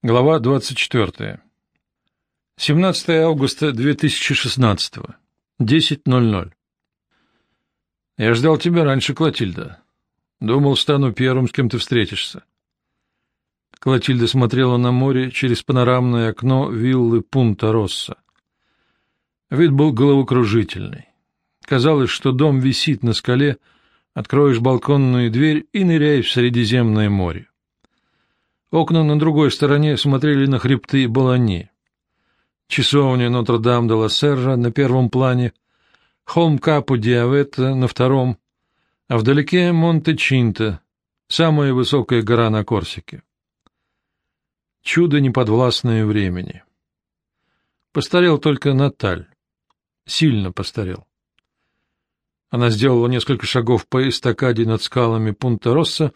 Глава 24. 17 августа 2016. 10.00. Я ждал тебя раньше, Клотильда. Думал, стану первым, с кем ты встретишься. Клотильда смотрела на море через панорамное окно виллы Пунта-Росса. Вид был головокружительный. Казалось, что дом висит на скале, откроешь балконную дверь и ныряешь в Средиземное море. Окна на другой стороне смотрели на хребты Болони. Часовня Нотр-Дам-де-Ла-Серра на первом плане, холм Капу-Диавета на втором, а вдалеке Монте-Чинто, самая высокая гора на Корсике. Чудо неподвластное времени. Постарел только Наталь. Сильно постарел. Она сделала несколько шагов по эстакаде над скалами Пунта-Росса,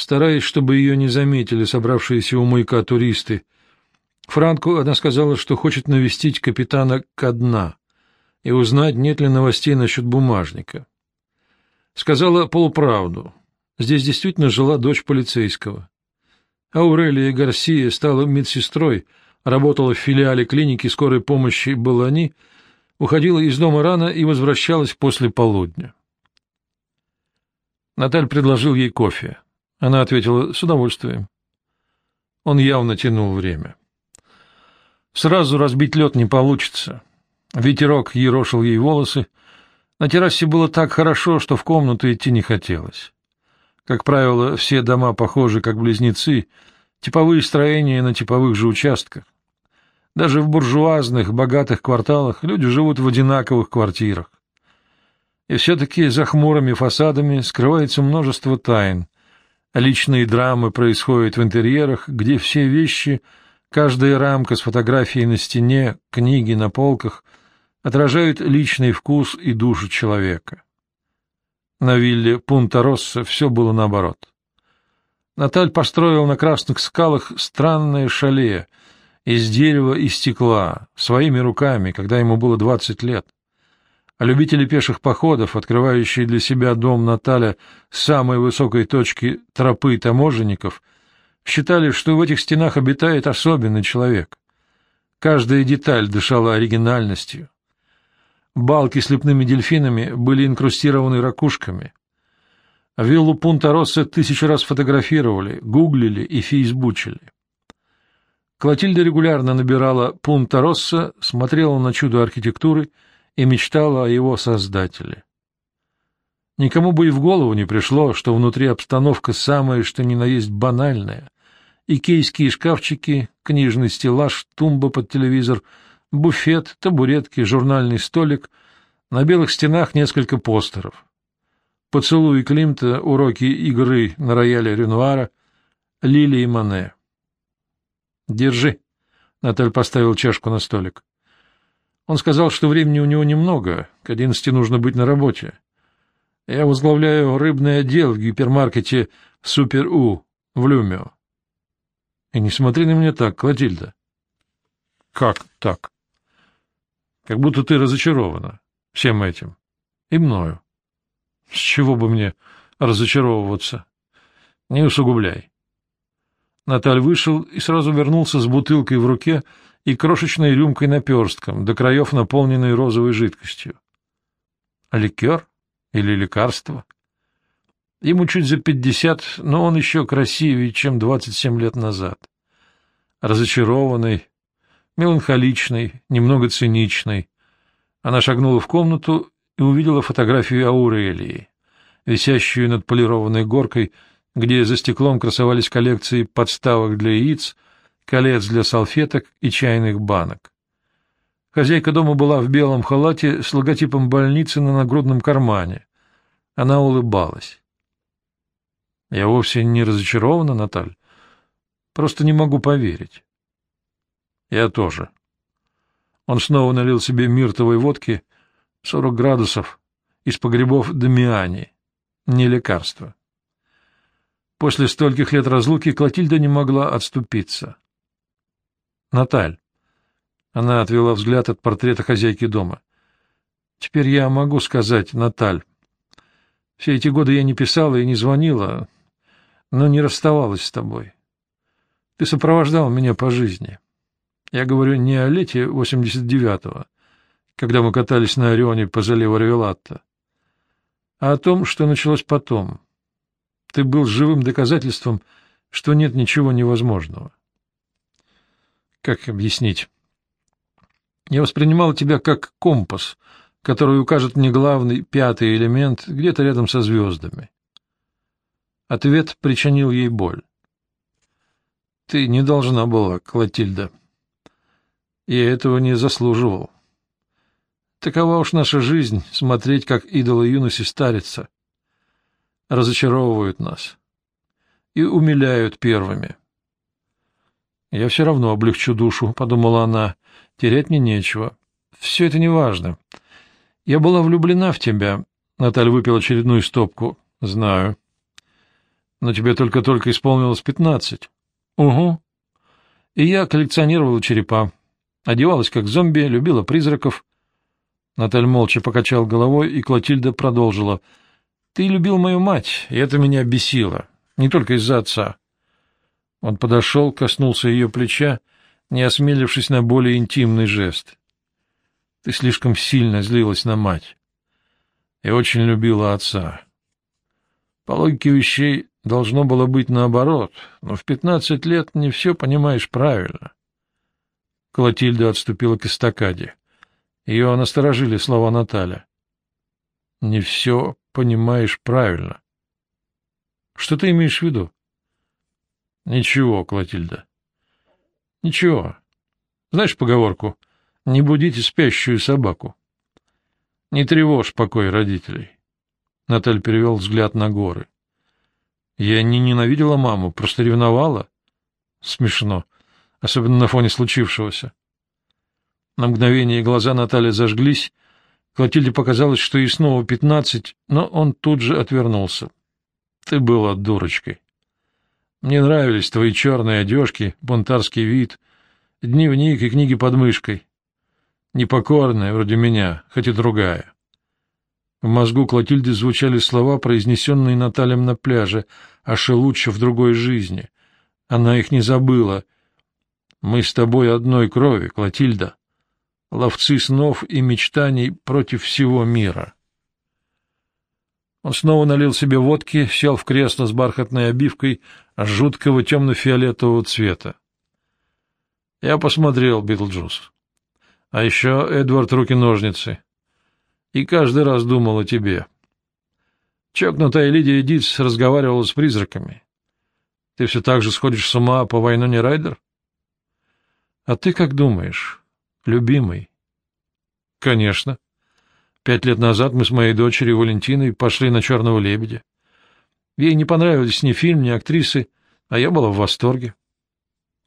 стараясь, чтобы ее не заметили собравшиеся у маяка туристы. Франку она сказала, что хочет навестить капитана ко дна и узнать, нет ли новостей насчет бумажника. Сказала полуправду. Здесь действительно жила дочь полицейского. Аурелия Гарсия стала медсестрой, работала в филиале клиники скорой помощи Балани, уходила из дома рано и возвращалась после полудня. Наталь предложил ей кофе. Она ответила «с удовольствием». Он явно тянул время. Сразу разбить лед не получится. Ветерок ерошил ей волосы. На террасе было так хорошо, что в комнату идти не хотелось. Как правило, все дома похожи как близнецы, типовые строения на типовых же участках. Даже в буржуазных, богатых кварталах люди живут в одинаковых квартирах. И все-таки за хмурыми фасадами скрывается множество тайн, Личные драмы происходят в интерьерах, где все вещи, каждая рамка с фотографией на стене, книги на полках отражают личный вкус и душу человека. На вилле Пунта-Росса все было наоборот. Наталь построил на красных скалах странное шале из дерева и стекла, своими руками, когда ему было двадцать лет а любители пеших походов, открывающие для себя дом Наталя с самой высокой точки тропы таможенников, считали, что в этих стенах обитает особенный человек. Каждая деталь дышала оригинальностью. Балки с лепными дельфинами были инкрустированы ракушками. Виллу Пунта-Росса тысячу раз фотографировали, гуглили и фейсбучили. Клотильда регулярно набирала Пунта-Росса, смотрела на чудо архитектуры — и мечтала о его создателе. Никому бы и в голову не пришло, что внутри обстановка самая, что ни на есть банальная. Икейские шкафчики, книжный стеллаж, тумба под телевизор, буфет, табуретки, журнальный столик, на белых стенах несколько постеров. Поцелуй Климта, уроки игры на рояле Ренуара, Лили и Мане. «Держи», — Наталь поставил чашку на столик. Он сказал, что времени у него немного, к одиннадцати нужно быть на работе. Я возглавляю рыбный отдел в гипермаркете «Супер-У» в Люмио. И не смотри на меня так, Клотильда. Как так? Как будто ты разочарована всем этим. И мною. С чего бы мне разочаровываться? Не усугубляй. Наталь вышел и сразу вернулся с бутылкой в руке, и крошечной рюмкой наперстком, до краев наполненной розовой жидкостью. А ликер или лекарство? Ему чуть за пятьдесят, но он еще красивее, чем двадцать семь лет назад. Разочарованный, меланхоличный, немного циничный. Она шагнула в комнату и увидела фотографию Аурелии, висящую над полированной горкой, где за стеклом красовались коллекции подставок для яиц — колец для салфеток и чайных банок. Хозяйка дома была в белом халате с логотипом больницы на нагрудном кармане. Она улыбалась. — Я вовсе не разочарована, Наталь. Просто не могу поверить. — Я тоже. Он снова налил себе миртовой водки, сорок градусов, из погребов Дамиани, не лекарство. После стольких лет разлуки Клотильда не могла отступиться. Наталь. Она отвела взгляд от портрета хозяйки дома. Теперь я могу сказать, Наталь. Все эти годы я не писала и не звонила, но не расставалась с тобой. Ты сопровождал меня по жизни. Я говорю не о лете 89-го, когда мы катались на Орионе по заливу Ревелатта, а о том, что началось потом. Ты был живым доказательством, что нет ничего невозможного. Как объяснить? Я воспринимал тебя как компас, который укажет мне главный, пятый элемент где-то рядом со звездами. Ответ причинил ей боль. Ты не должна была, Клотильда. Я этого не заслуживал. Такова уж наша жизнь — смотреть, как идолы юности старятся, разочаровывают нас и умиляют первыми. Я все равно облегчу душу, — подумала она, — терять мне нечего. Все это неважно. Я была влюблена в тебя. Наталья выпила очередную стопку. Знаю. Но тебе только-только исполнилось пятнадцать. Угу. И я коллекционировала черепа. Одевалась как зомби, любила призраков. Наталь молча покачал головой, и Клотильда продолжила. — Ты любил мою мать, и это меня бесило. Не только из-за отца. Он подошел, коснулся ее плеча, не осмелившись на более интимный жест. — Ты слишком сильно злилась на мать. И очень любила отца. По логике вещей должно было быть наоборот, но в пятнадцать лет не все понимаешь правильно. Клотильда отступила к эстакаде. Ее насторожили слова Наталя. — Не все понимаешь правильно. — Что ты имеешь в виду? — Ничего, Клотильда. — Ничего. Знаешь поговорку «Не будите спящую собаку». Не тревожь покой родителей. Наталь перевел взгляд на горы. Я не ненавидела маму, просто ревновала. Смешно, особенно на фоне случившегося. На мгновение глаза Натальи зажглись. Клотильде показалось, что ей снова пятнадцать, но он тут же отвернулся. Ты была дурочкой. Мне нравились твои черные одежки, бунтарский вид, дневник и книги под мышкой. Непокорная, вроде меня, хоть и другая. В мозгу Клотильды звучали слова, произнесенные Натальем на пляже, а Шелуччо в другой жизни. Она их не забыла. «Мы с тобой одной крови, Клотильда ловцы снов и мечтаний против всего мира. Он снова налил себе водки, сел в кресло с бархатной обивкой жуткого темно-фиолетового цвета. Я посмотрел Битлджус. А еще Эдвард руки-ножницы. И каждый раз думал о тебе. Чокнутая Лидия Дитс разговаривала с призраками. Ты все так же сходишь с ума по Вайноне Райдер? А ты как думаешь? Любимый? — Конечно. Пять лет назад мы с моей дочерью Валентиной пошли на «Черного лебедя». Ей не понравились ни фильм, ни актрисы, а я была в восторге.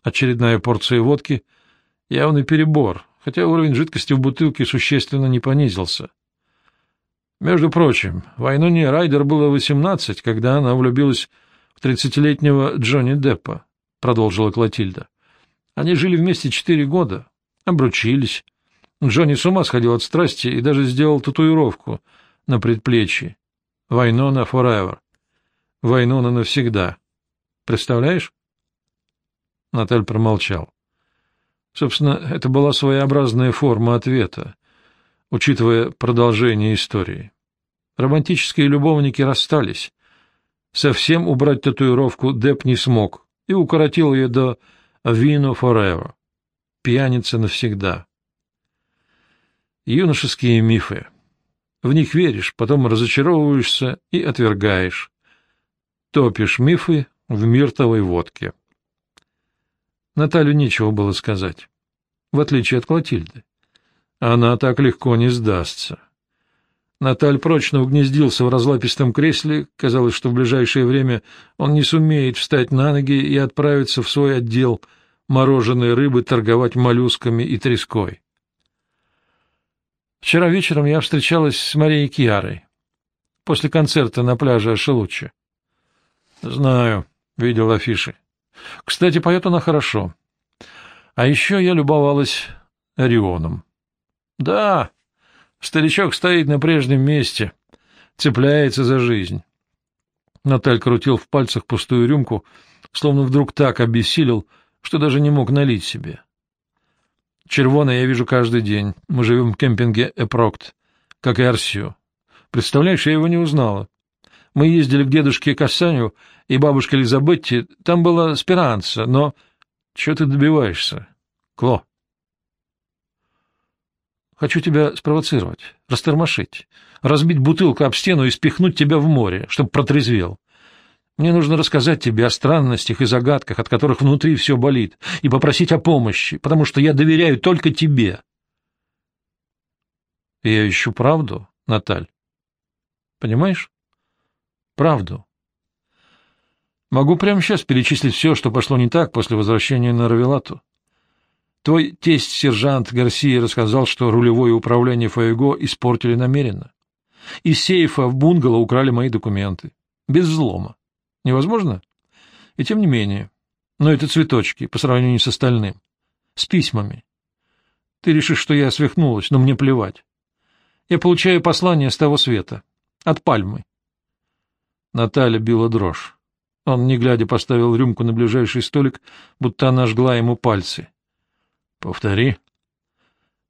Очередная порция водки — явный перебор, хотя уровень жидкости в бутылке существенно не понизился. Между прочим, Вайноне Райдер было восемнадцать, когда она влюбилась в тридцатилетнего Джонни Деппа, — продолжила Клотильда. Они жили вместе четыре года, Обручились. Джонни с ума сходил от страсти и даже сделал татуировку на предплечье. Вайнона forever. Вайнона навсегда. Представляешь? Наталь промолчал. Собственно, это была своеобразная форма ответа, учитывая продолжение истории. Романтические любовники расстались. Совсем убрать татуировку Деп не смог и укоротил ее до «Vino forever» пьяница навсегда. Юношеские мифы. В них веришь, потом разочаровываешься и отвергаешь. Топишь мифы в миртовой водке. Наталью нечего было сказать, в отличие от Клотильды. Она так легко не сдастся. Наталь прочно угнездился в разлапистом кресле, казалось, что в ближайшее время он не сумеет встать на ноги и отправиться в свой отдел — мороженой рыбы торговать моллюсками и треской. Вчера вечером я встречалась с Марией Киарой после концерта на пляже Ашелуччи. Знаю, видел афиши. Кстати, поет она хорошо. А еще я любовалась Орионом. Да, старичок стоит на прежнем месте, цепляется за жизнь. Наталь крутил в пальцах пустую рюмку, словно вдруг так обессилел, что даже не мог налить себе. Червона я вижу каждый день. Мы живем в кемпинге Эпрокт, как и Арсио. Представляешь, я его не узнала. Мы ездили к дедушке Касаню и бабушке Элизабетте. Там была Спиранца, но... Чего ты добиваешься, Кло? Хочу тебя спровоцировать, растормошить, разбить бутылку об стену и спихнуть тебя в море, чтобы протрезвел. Мне нужно рассказать тебе о странностях и загадках, от которых внутри все болит, и попросить о помощи, потому что я доверяю только тебе. Я ищу правду, Наталь. Понимаешь? Правду. Могу прямо сейчас перечислить все, что пошло не так после возвращения на Равелату. Твой тесть-сержант Гарсия рассказал, что рулевое управление Фаего испортили намеренно. Из сейфа в бунгало украли мои документы. Без взлома. Невозможно? И тем не менее. Но это цветочки по сравнению с остальным. С письмами. Ты решишь, что я свихнулась, но мне плевать. Я получаю послание с того света. От пальмы. Наталья била дрожь. Он, не глядя, поставил рюмку на ближайший столик, будто она жгла ему пальцы. — Повтори.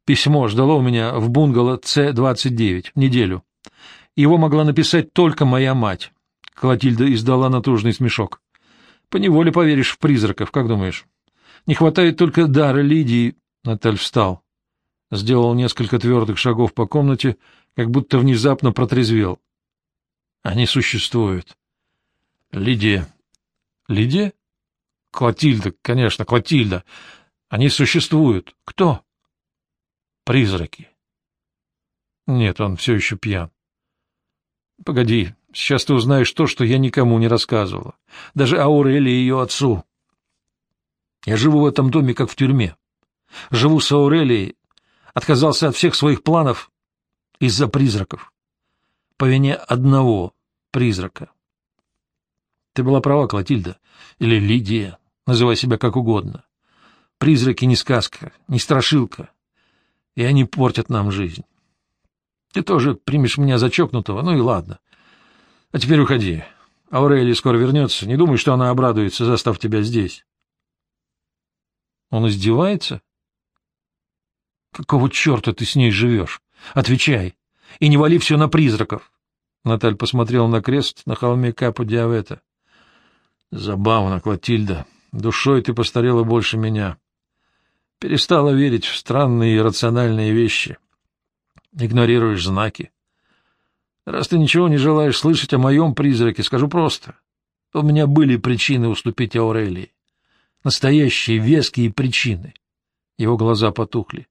Письмо ждало у меня в бунгало С-29, неделю. Его могла написать только моя мать. Клотильда издала натужный смешок. — Поневоле поверишь в призраков, как думаешь? Не хватает только дара Лидии... Наталь встал. Сделал несколько твердых шагов по комнате, как будто внезапно протрезвел. Они существуют. Лидия. Лидия? Клотильда, конечно, Клотильда. Они существуют. Кто? Призраки. Нет, он все еще пьян. Погоди, сейчас ты узнаешь то, что я никому не рассказывала. Даже Ауреле и ее отцу. Я живу в этом доме, как в тюрьме. Живу с Аурелией, отказался от всех своих планов из-за призраков по вине одного призрака. Ты была права, Клотильда, или Лидия, называй себя как угодно. Призраки не сказка, не страшилка, и они портят нам жизнь. Ты тоже примешь меня за чокнутого, ну и ладно. А теперь уходи. Аурелия скоро вернется. Не думай, что она обрадуется, застав тебя здесь. Он издевается? Какого черта ты с ней живешь? Отвечай. И не вали все на призраков. Наталь посмотрел на крест на холме Капу Диавета. Забавно, Клотильда. Душой ты постарела больше меня. Перестала верить в странные и рациональные вещи. Игнорируешь знаки. Раз ты ничего не желаешь слышать о моем призраке, скажу просто. У меня были причины уступить Аурелии. Настоящие веские причины. Его глаза потухли.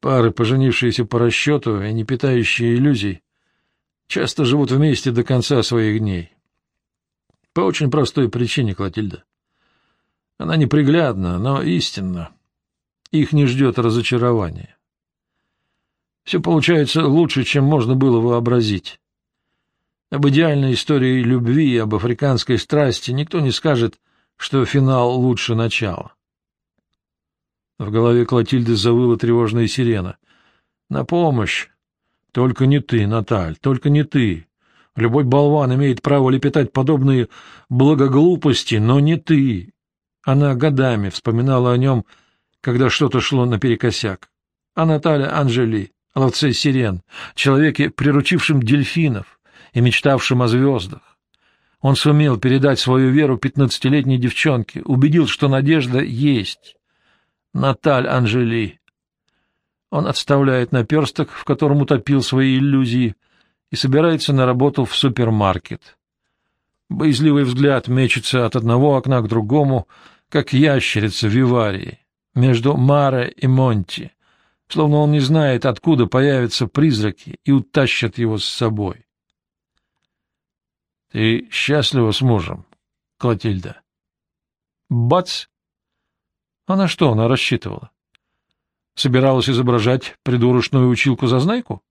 Пары, поженившиеся по расчету и не питающие иллюзий, часто живут вместе до конца своих дней. По очень простой причине, Клотильда. Она неприглядна, но истинна. Их не ждет разочарование. Все получается лучше, чем можно было вообразить. Об идеальной истории любви и об африканской страсти никто не скажет, что финал лучше начала. В голове Клотильды завыла тревожная сирена. «На помощь! Только не ты, Наталь, только не ты. Любой болван имеет право лепетать подобные благоглупости, но не ты. Она годами вспоминала о нем, когда что-то шло наперекосяк. А Наталья Анжели, ловце сирен, человеке, приручившем дельфинов и мечтавшем о звездах. Он сумел передать свою веру пятнадцатилетней девчонке, убедил, что надежда есть. Наталь Анжели, он отставляет наперсток, в котором утопил свои иллюзии, и собирается на работу в супермаркет. Боязливый взгляд мечется от одного окна к другому, как ящерица в виварии, между Маре и Монти, словно он не знает, откуда появятся призраки и утащат его с собой. — Ты счастлива с мужем, Клотильда? Бац! А на что она рассчитывала? Собиралась изображать придурочную училку-зазнайку?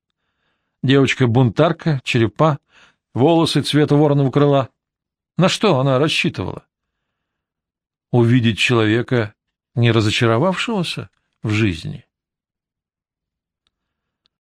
Девочка-бунтарка, черепа, волосы цвета вороного крыла. На что она рассчитывала? Увидеть человека, не разочаровавшегося в жизни?